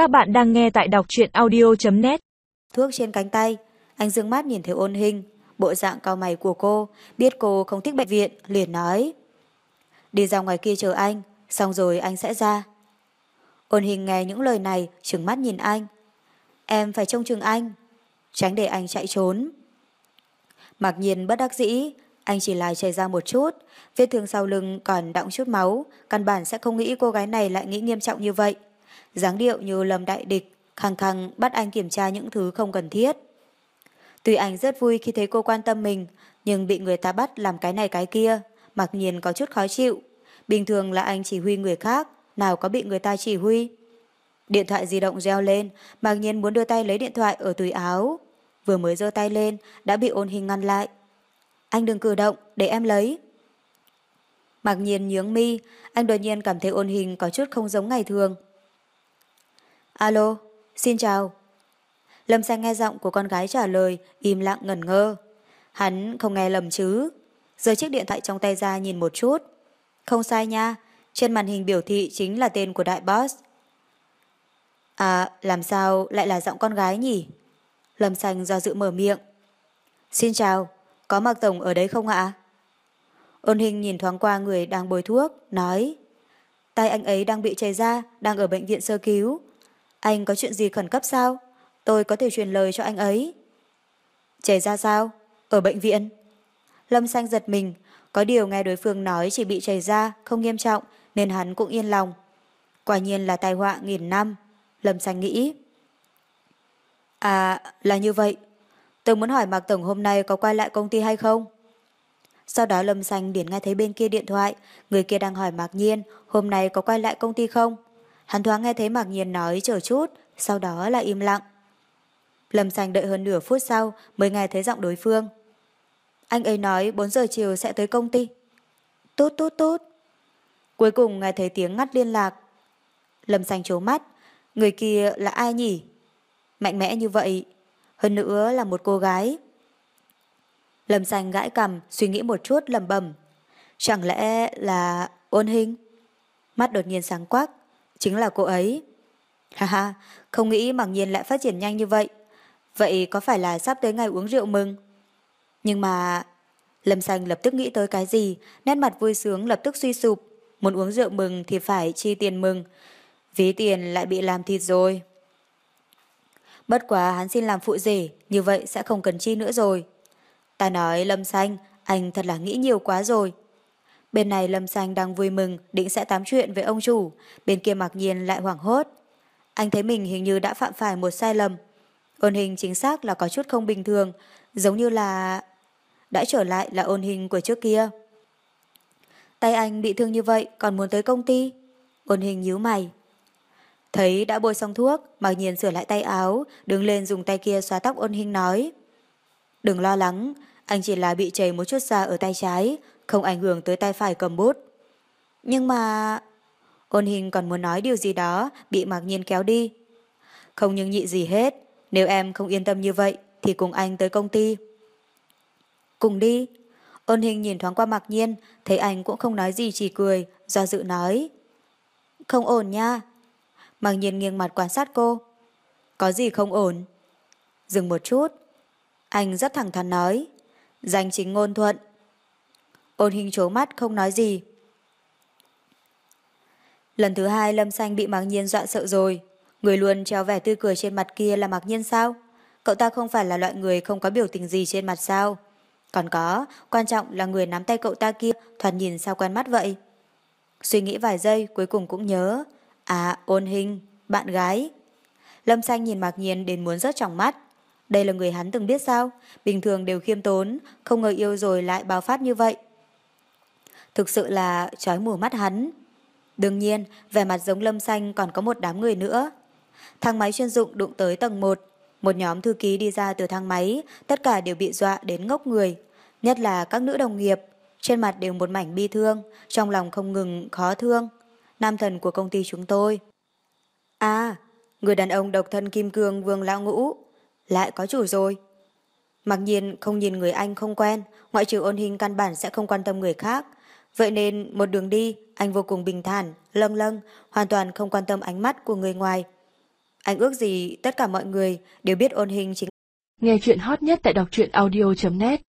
Các bạn đang nghe tại đọc truyện audio.net Thuốc trên cánh tay, anh dương mắt nhìn thấy ôn hình, bộ dạng cao mày của cô, biết cô không thích bệnh viện, liền nói. Đi ra ngoài kia chờ anh, xong rồi anh sẽ ra. Ôn hình nghe những lời này, trừng mắt nhìn anh. Em phải trông chừng anh, tránh để anh chạy trốn. Mặc nhiên bất đắc dĩ, anh chỉ lại chảy ra một chút, vết thương sau lưng còn đọng chút máu, căn bản sẽ không nghĩ cô gái này lại nghĩ nghiêm trọng như vậy dáng điệu như lầm đại địch, khăng khăng bắt anh kiểm tra những thứ không cần thiết. Tuy anh rất vui khi thấy cô quan tâm mình, nhưng bị người ta bắt làm cái này cái kia, mặc nhiên có chút khó chịu. Bình thường là anh chỉ huy người khác, nào có bị người ta chỉ huy. Điện thoại di động reo lên, mặc nhiên muốn đưa tay lấy điện thoại ở túi áo. Vừa mới giơ tay lên, đã bị ôn hình ngăn lại. Anh đừng cử động, để em lấy. Mặc nhiên nhướng mi, anh đột nhiên cảm thấy ôn hình có chút không giống ngày thường. Alo, xin chào. Lâm Xanh nghe giọng của con gái trả lời, im lặng ngẩn ngơ. Hắn không nghe lầm chứ. Rơi chiếc điện thoại trong tay ra nhìn một chút. Không sai nha, trên màn hình biểu thị chính là tên của đại boss. À, làm sao lại là giọng con gái nhỉ? Lâm Xanh do dự mở miệng. Xin chào, có Mạc Tổng ở đấy không ạ? Ôn hình nhìn thoáng qua người đang bồi thuốc, nói Tay anh ấy đang bị chảy ra, đang ở bệnh viện sơ cứu. Anh có chuyện gì khẩn cấp sao? Tôi có thể truyền lời cho anh ấy. Chảy ra sao? Ở bệnh viện? Lâm Xanh giật mình, có điều nghe đối phương nói chỉ bị chảy ra, không nghiêm trọng, nên hắn cũng yên lòng. Quả nhiên là tai họa nghìn năm. Lâm Xanh nghĩ. À, là như vậy. Tôi muốn hỏi Mạc Tổng hôm nay có quay lại công ty hay không? Sau đó Lâm Xanh điển nghe thấy bên kia điện thoại, người kia đang hỏi Mạc Nhiên hôm nay có quay lại công ty không? Hắn thoáng nghe thấy Mạc Nhiên nói chờ chút, sau đó là im lặng. Lâm sành đợi hơn nửa phút sau mới nghe thấy giọng đối phương. Anh ấy nói 4 giờ chiều sẽ tới công ty. Tốt tốt tốt. Cuối cùng nghe thấy tiếng ngắt liên lạc. Lâm sành trố mắt. Người kia là ai nhỉ? Mạnh mẽ như vậy. Hơn nữa là một cô gái. Lâm sành gãi cầm, suy nghĩ một chút lầm bầm. Chẳng lẽ là ôn hình? Mắt đột nhiên sáng quắc. Chính là cô ấy. Ha ha, không nghĩ mặc nhiên lại phát triển nhanh như vậy. Vậy có phải là sắp tới ngày uống rượu mừng? Nhưng mà... Lâm Xanh lập tức nghĩ tới cái gì, nét mặt vui sướng lập tức suy sụp. Muốn uống rượu mừng thì phải chi tiền mừng. Ví tiền lại bị làm thịt rồi. Bất quá hắn xin làm phụ rể, như vậy sẽ không cần chi nữa rồi. Ta nói Lâm Xanh, anh thật là nghĩ nhiều quá rồi. Bên này Lâm Xanh đang vui mừng, định sẽ tám chuyện với ông chủ, bên kia mặc nhiên lại hoảng hốt. Anh thấy mình hình như đã phạm phải một sai lầm. Ôn hình chính xác là có chút không bình thường, giống như là... Đã trở lại là ôn hình của trước kia. Tay anh bị thương như vậy còn muốn tới công ty. Ôn hình nhíu mày. Thấy đã bôi xong thuốc, mặc nhiên sửa lại tay áo, đứng lên dùng tay kia xóa tóc ôn hình nói. Đừng lo lắng, anh chỉ là bị chảy một chút da ở tay trái, không ảnh hưởng tới tay phải cầm bút. Nhưng mà... Ôn hình còn muốn nói điều gì đó, bị mặc nhiên kéo đi. Không những nhị gì hết, nếu em không yên tâm như vậy, thì cùng anh tới công ty. Cùng đi. Ôn hình nhìn thoáng qua mặc nhiên, thấy anh cũng không nói gì chỉ cười, do dự nói. Không ổn nha. Mặc nhiên nghiêng mặt quan sát cô. Có gì không ổn? Dừng một chút. Anh rất thẳng thắn nói. Danh chính ngôn thuận. Ôn hình trố mắt không nói gì. Lần thứ hai Lâm Xanh bị Mạc Nhiên dọa sợ rồi. Người luôn treo vẻ tươi cười trên mặt kia là Mạc Nhiên sao? Cậu ta không phải là loại người không có biểu tình gì trên mặt sao? Còn có, quan trọng là người nắm tay cậu ta kia thoạt nhìn sao quen mắt vậy. Suy nghĩ vài giây cuối cùng cũng nhớ. À, ôn hình, bạn gái. Lâm Xanh nhìn Mạc Nhiên đến muốn rớt trong mắt. Đây là người hắn từng biết sao? Bình thường đều khiêm tốn, không ngờ yêu rồi lại bao phát như vậy. Thực sự là trói mù mắt hắn. Đương nhiên, vẻ mặt giống lâm xanh còn có một đám người nữa. Thang máy chuyên dụng đụng tới tầng 1. Một nhóm thư ký đi ra từ thang máy, tất cả đều bị dọa đến ngốc người. Nhất là các nữ đồng nghiệp, trên mặt đều một mảnh bi thương, trong lòng không ngừng khó thương. Nam thần của công ty chúng tôi. À, người đàn ông độc thân kim cương vương lão ngũ, lại có chủ rồi. Mặc nhiên không nhìn người anh không quen, ngoại trừ ôn hình căn bản sẽ không quan tâm người khác. Vậy nên một đường đi, anh vô cùng bình thản, lâng lâng, hoàn toàn không quan tâm ánh mắt của người ngoài. Anh ước gì tất cả mọi người đều biết ôn hình chính Nghe chuyện hot nhất tại đọc truyện audio.net